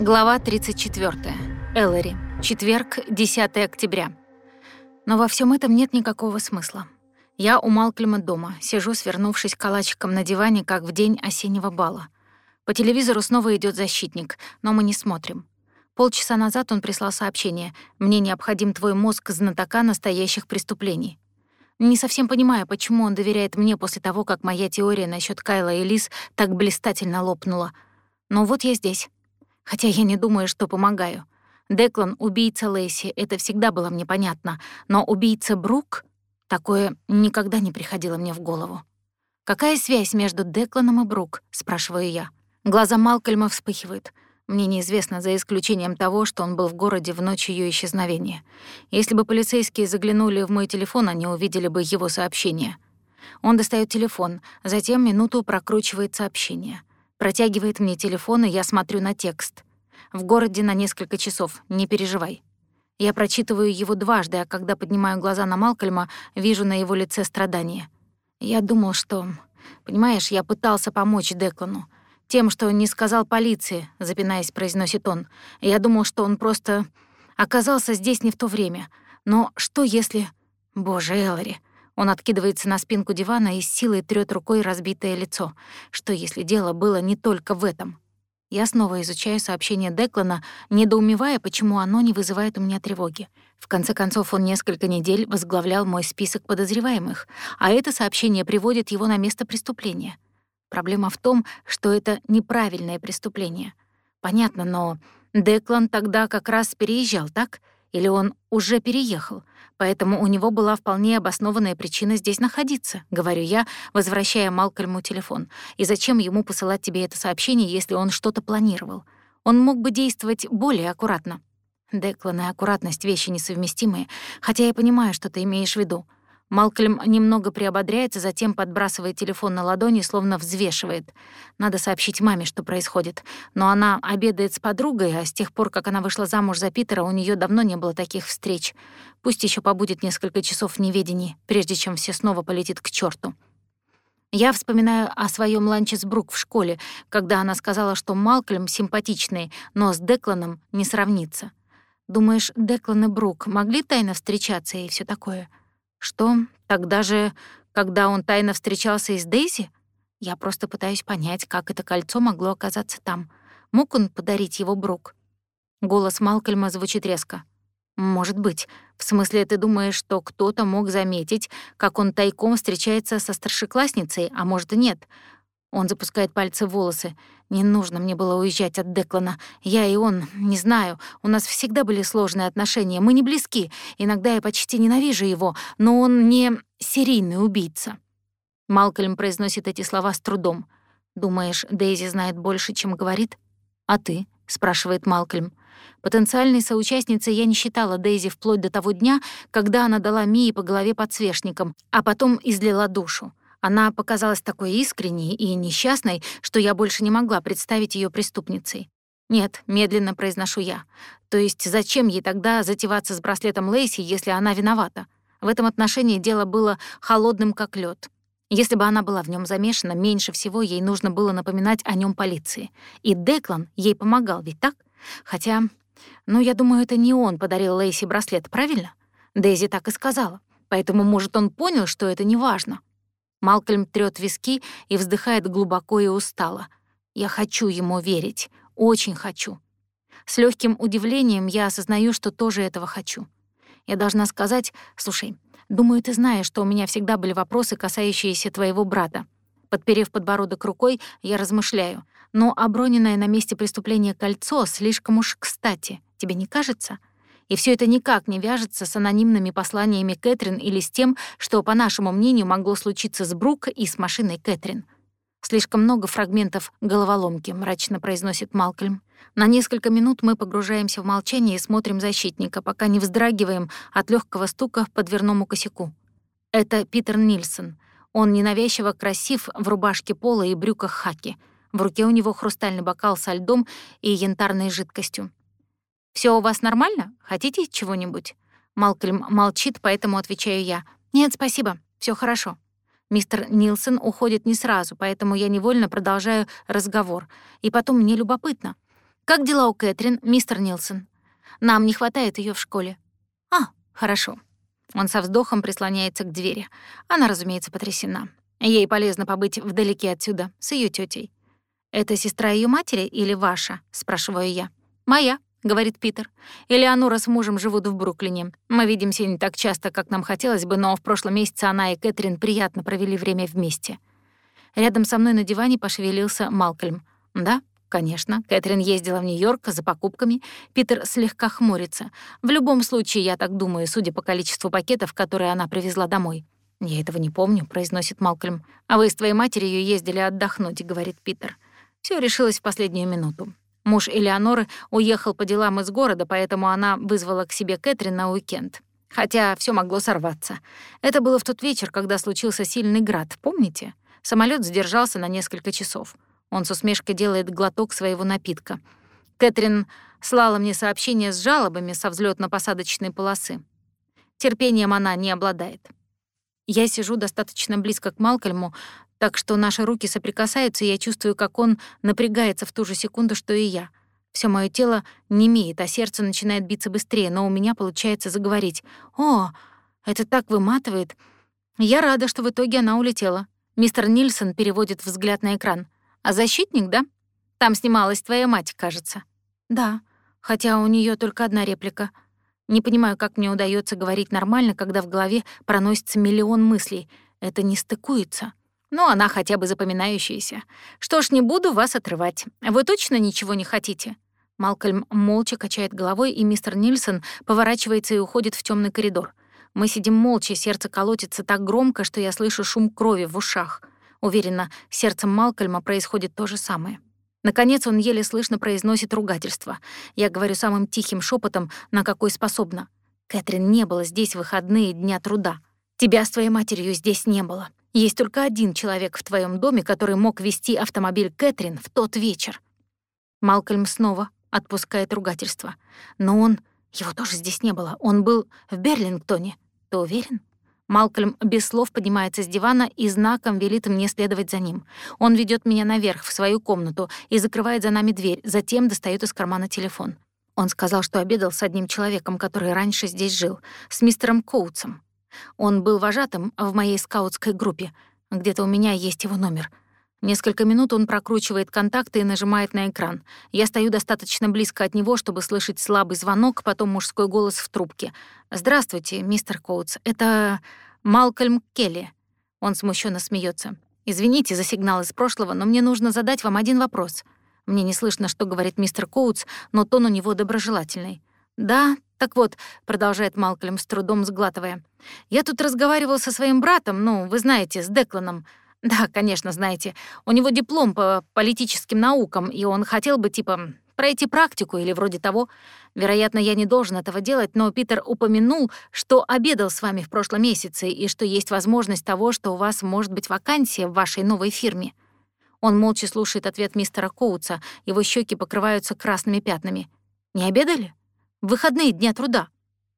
Глава 34. Эллари. Четверг, 10 октября. Но во всем этом нет никакого смысла. Я у Малкольма дома, сижу, свернувшись калачиком на диване, как в день осеннего бала. По телевизору снова идет защитник, но мы не смотрим. Полчаса назад он прислал сообщение «Мне необходим твой мозг знатока настоящих преступлений». Не совсем понимаю, почему он доверяет мне после того, как моя теория насчет Кайла и Лиз так блистательно лопнула. Но вот я здесь. Хотя я не думаю, что помогаю. Деклан — убийца Лэйси, это всегда было мне понятно. Но убийца Брук — такое никогда не приходило мне в голову. «Какая связь между Декланом и Брук?» — спрашиваю я. Глаза Малкольма вспыхивают. Мне неизвестно, за исключением того, что он был в городе в ночь ее исчезновения. Если бы полицейские заглянули в мой телефон, они увидели бы его сообщение. Он достает телефон, затем минуту прокручивает сообщение. Протягивает мне телефон, и я смотрю на текст. В городе на несколько часов, не переживай. Я прочитываю его дважды, а когда поднимаю глаза на Малкольма, вижу на его лице страдания. Я думал, что... Понимаешь, я пытался помочь Деклану. Тем, что не сказал полиции, запинаясь, произносит он. Я думал, что он просто оказался здесь не в то время. Но что если... Боже, Эллари, он откидывается на спинку дивана и с силой трёт рукой разбитое лицо. Что если дело было не только в этом? Я снова изучаю сообщение Деклана, недоумевая, почему оно не вызывает у меня тревоги. В конце концов, он несколько недель возглавлял мой список подозреваемых, а это сообщение приводит его на место преступления. Проблема в том, что это неправильное преступление. Понятно, но Деклан тогда как раз переезжал, так? Или он уже переехал? Поэтому у него была вполне обоснованная причина здесь находиться, говорю я, возвращая Малкольму телефон. И зачем ему посылать тебе это сообщение, если он что-то планировал? Он мог бы действовать более аккуратно. Деклан и аккуратность — вещи несовместимые, хотя я понимаю, что ты имеешь в виду. Малкольм немного приободряется, затем подбрасывает телефон на ладони, словно взвешивает. Надо сообщить маме, что происходит. Но она обедает с подругой, а с тех пор, как она вышла замуж за Питера, у нее давно не было таких встреч. Пусть еще побудет несколько часов в неведении, прежде чем все снова полетит к черту. Я вспоминаю о своем ланче с Брук в школе, когда она сказала, что Малкольм симпатичный, но с Декланом не сравнится. Думаешь, Деклан и Брук могли тайно встречаться и все такое? — что, тогда же, когда он тайно встречался с Дейзи? Я просто пытаюсь понять, как это кольцо могло оказаться там. Мог он подарить его Брук? Голос Малкольма звучит резко. «Может быть. В смысле, ты думаешь, что кто-то мог заметить, как он тайком встречается со старшеклассницей, а может и нет? Он запускает пальцы в волосы. Не нужно мне было уезжать от Деклана. Я и он, не знаю, у нас всегда были сложные отношения, мы не близки. Иногда я почти ненавижу его, но он не серийный убийца. Малкольм произносит эти слова с трудом. «Думаешь, Дейзи знает больше, чем говорит?» «А ты?» — спрашивает Малкольм. Потенциальной соучастницей я не считала Дейзи вплоть до того дня, когда она дала Мии по голове подсвечником, а потом излила душу. Она показалась такой искренней и несчастной, что я больше не могла представить ее преступницей. «Нет», — медленно произношу я. «То есть зачем ей тогда затеваться с браслетом Лейси, если она виновата?» В этом отношении дело было холодным, как лед. Если бы она была в нем замешана, меньше всего ей нужно было напоминать о нем полиции. И Деклан ей помогал, ведь так? Хотя, ну, я думаю, это не он подарил Лейси браслет, правильно? Дейзи так и сказала. Поэтому, может, он понял, что это не важно. Малкольм трёт виски и вздыхает глубоко и устало. Я хочу ему верить, очень хочу. С легким удивлением я осознаю, что тоже этого хочу. Я должна сказать, слушай, думаю, ты знаешь, что у меня всегда были вопросы, касающиеся твоего брата. Подперев подбородок рукой, я размышляю. Но оброненное на месте преступления кольцо слишком уж кстати. Тебе не кажется? И все это никак не вяжется с анонимными посланиями Кэтрин или с тем, что, по нашему мнению, могло случиться с Брук и с машиной Кэтрин. «Слишком много фрагментов головоломки», — мрачно произносит Малкольм. На несколько минут мы погружаемся в молчание и смотрим защитника, пока не вздрагиваем от легкого стука по дверному косяку. Это Питер Нильсон. Он ненавязчиво красив в рубашке пола и брюках хаки. В руке у него хрустальный бокал со льдом и янтарной жидкостью. Все у вас нормально? Хотите чего-нибудь?» Малкольм молчит, поэтому отвечаю я. «Нет, спасибо, все хорошо». Мистер Нилсон уходит не сразу, поэтому я невольно продолжаю разговор. И потом мне любопытно. Как дела у Кэтрин, мистер Нилсон? Нам не хватает ее в школе. А, хорошо. Он со вздохом прислоняется к двери. Она, разумеется, потрясена. Ей полезно побыть вдалеке отсюда, с ее тетей. «Это сестра ее матери или ваша?» — спрашиваю я. «Моя», — говорит Питер. «Элеонора с мужем живут в Бруклине. Мы видимся не так часто, как нам хотелось бы, но в прошлом месяце она и Кэтрин приятно провели время вместе». Рядом со мной на диване пошевелился Малкольм. «Да, Конечно, Кэтрин ездила в Нью-Йорк за покупками. Питер слегка хмурится. В любом случае, я так думаю, судя по количеству пакетов, которые она привезла домой. «Я этого не помню», — произносит Малкольм. «А вы с твоей матерью ездили отдохнуть», — говорит Питер. Все решилось в последнюю минуту. Муж Элеоноры уехал по делам из города, поэтому она вызвала к себе Кэтрин на уикенд. Хотя все могло сорваться. Это было в тот вечер, когда случился сильный град, помните? Самолет задержался на несколько часов. Он с усмешкой делает глоток своего напитка. Кэтрин слала мне сообщение с жалобами со взлетно посадочной полосы. Терпением она не обладает. Я сижу достаточно близко к Малкольму, так что наши руки соприкасаются, и я чувствую, как он напрягается в ту же секунду, что и я. Все мое тело немеет, а сердце начинает биться быстрее, но у меня получается заговорить. «О, это так выматывает!» Я рада, что в итоге она улетела. Мистер Нильсон переводит взгляд на экран. А защитник, да? Там снималась твоя мать, кажется. Да, хотя у нее только одна реплика. Не понимаю, как мне удается говорить нормально, когда в голове проносится миллион мыслей. Это не стыкуется. Но она хотя бы запоминающаяся. Что ж, не буду вас отрывать. Вы точно ничего не хотите? Малкольм молча качает головой, и мистер Нильсон поворачивается и уходит в темный коридор. Мы сидим молча, сердце колотится так громко, что я слышу шум крови в ушах. Уверена, сердцем Малкольма происходит то же самое. Наконец он еле слышно произносит ругательство. Я говорю самым тихим шепотом, на какой способна. «Кэтрин не было здесь выходные дня труда. Тебя с твоей матерью здесь не было. Есть только один человек в твоем доме, который мог вести автомобиль Кэтрин в тот вечер». Малкольм снова отпускает ругательство. Но он... Его тоже здесь не было. Он был в Берлингтоне. Ты уверен? Малкольм без слов поднимается с дивана и знаком велит мне следовать за ним. Он ведет меня наверх, в свою комнату, и закрывает за нами дверь, затем достает из кармана телефон. Он сказал, что обедал с одним человеком, который раньше здесь жил, с мистером Коутсом. Он был вожатым в моей скаутской группе. Где-то у меня есть его номер. Несколько минут он прокручивает контакты и нажимает на экран. Я стою достаточно близко от него, чтобы слышать слабый звонок, потом мужской голос в трубке. «Здравствуйте, мистер Коутс. Это Малкольм Келли». Он смущенно смеется. «Извините за сигнал из прошлого, но мне нужно задать вам один вопрос». Мне не слышно, что говорит мистер Коутс, но тон у него доброжелательный. «Да, так вот», — продолжает Малкольм с трудом сглатывая, «я тут разговаривал со своим братом, ну, вы знаете, с Декланом. Да, конечно, знаете. У него диплом по политическим наукам, и он хотел бы, типа, пройти практику или вроде того. Вероятно, я не должен этого делать, но Питер упомянул, что обедал с вами в прошлом месяце и что есть возможность того, что у вас может быть вакансия в вашей новой фирме. Он молча слушает ответ мистера Коутса, его щеки покрываются красными пятнами. «Не обедали? Выходные дня труда».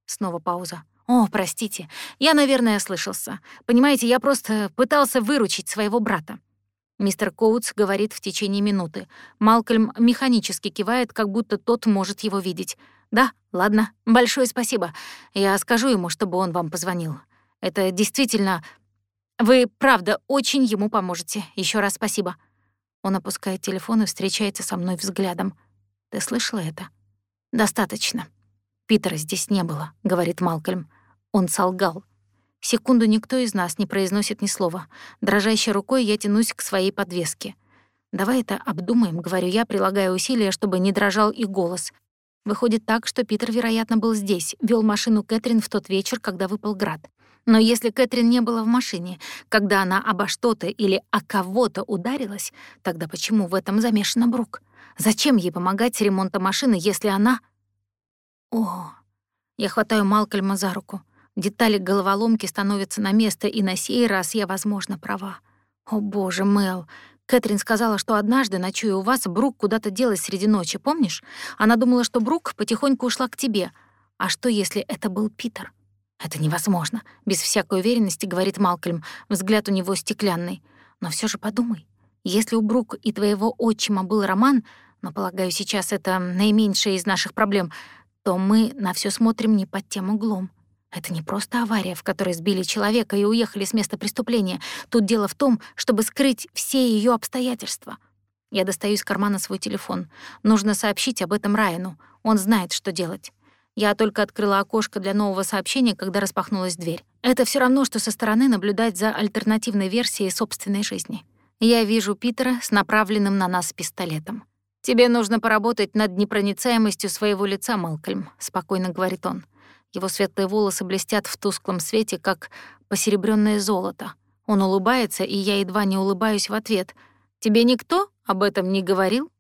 Снова пауза. «О, простите, я, наверное, ослышался. Понимаете, я просто пытался выручить своего брата». Мистер Коутс говорит в течение минуты. Малкольм механически кивает, как будто тот может его видеть. «Да, ладно, большое спасибо. Я скажу ему, чтобы он вам позвонил. Это действительно... Вы, правда, очень ему поможете. Еще раз спасибо». Он опускает телефон и встречается со мной взглядом. «Ты слышала это?» «Достаточно». «Питера здесь не было», — говорит Малкольм. Он солгал. Секунду никто из нас не произносит ни слова. Дрожащей рукой я тянусь к своей подвеске. «Давай это обдумаем», — говорю я, прилагая усилия, чтобы не дрожал и голос. Выходит так, что Питер, вероятно, был здесь, вел машину Кэтрин в тот вечер, когда выпал град. Но если Кэтрин не была в машине, когда она обо что-то или о кого-то ударилась, тогда почему в этом замешана Брук? Зачем ей помогать с ремонтом машины, если она... О, я хватаю Малкольма за руку. Детали головоломки становятся на место, и на сей раз я, возможно, права. О боже, Мэл, Кэтрин сказала, что однажды, ночуя у вас, Брук куда-то делась среди ночи, помнишь? Она думала, что Брук потихоньку ушла к тебе. А что, если это был Питер? Это невозможно, без всякой уверенности, говорит Малкольм. Взгляд у него стеклянный. Но все же подумай. Если у Брук и твоего отчима был роман, но, полагаю, сейчас это наименьшая из наших проблем, то мы на все смотрим не под тем углом. Это не просто авария, в которой сбили человека и уехали с места преступления. Тут дело в том, чтобы скрыть все ее обстоятельства. Я достаю из кармана свой телефон. Нужно сообщить об этом Райану. Он знает, что делать. Я только открыла окошко для нового сообщения, когда распахнулась дверь. Это все равно, что со стороны наблюдать за альтернативной версией собственной жизни. Я вижу Питера с направленным на нас пистолетом. «Тебе нужно поработать над непроницаемостью своего лица, Малкольм», — спокойно говорит он. Его светлые волосы блестят в тусклом свете, как посеребрённое золото. Он улыбается, и я едва не улыбаюсь в ответ. «Тебе никто об этом не говорил?»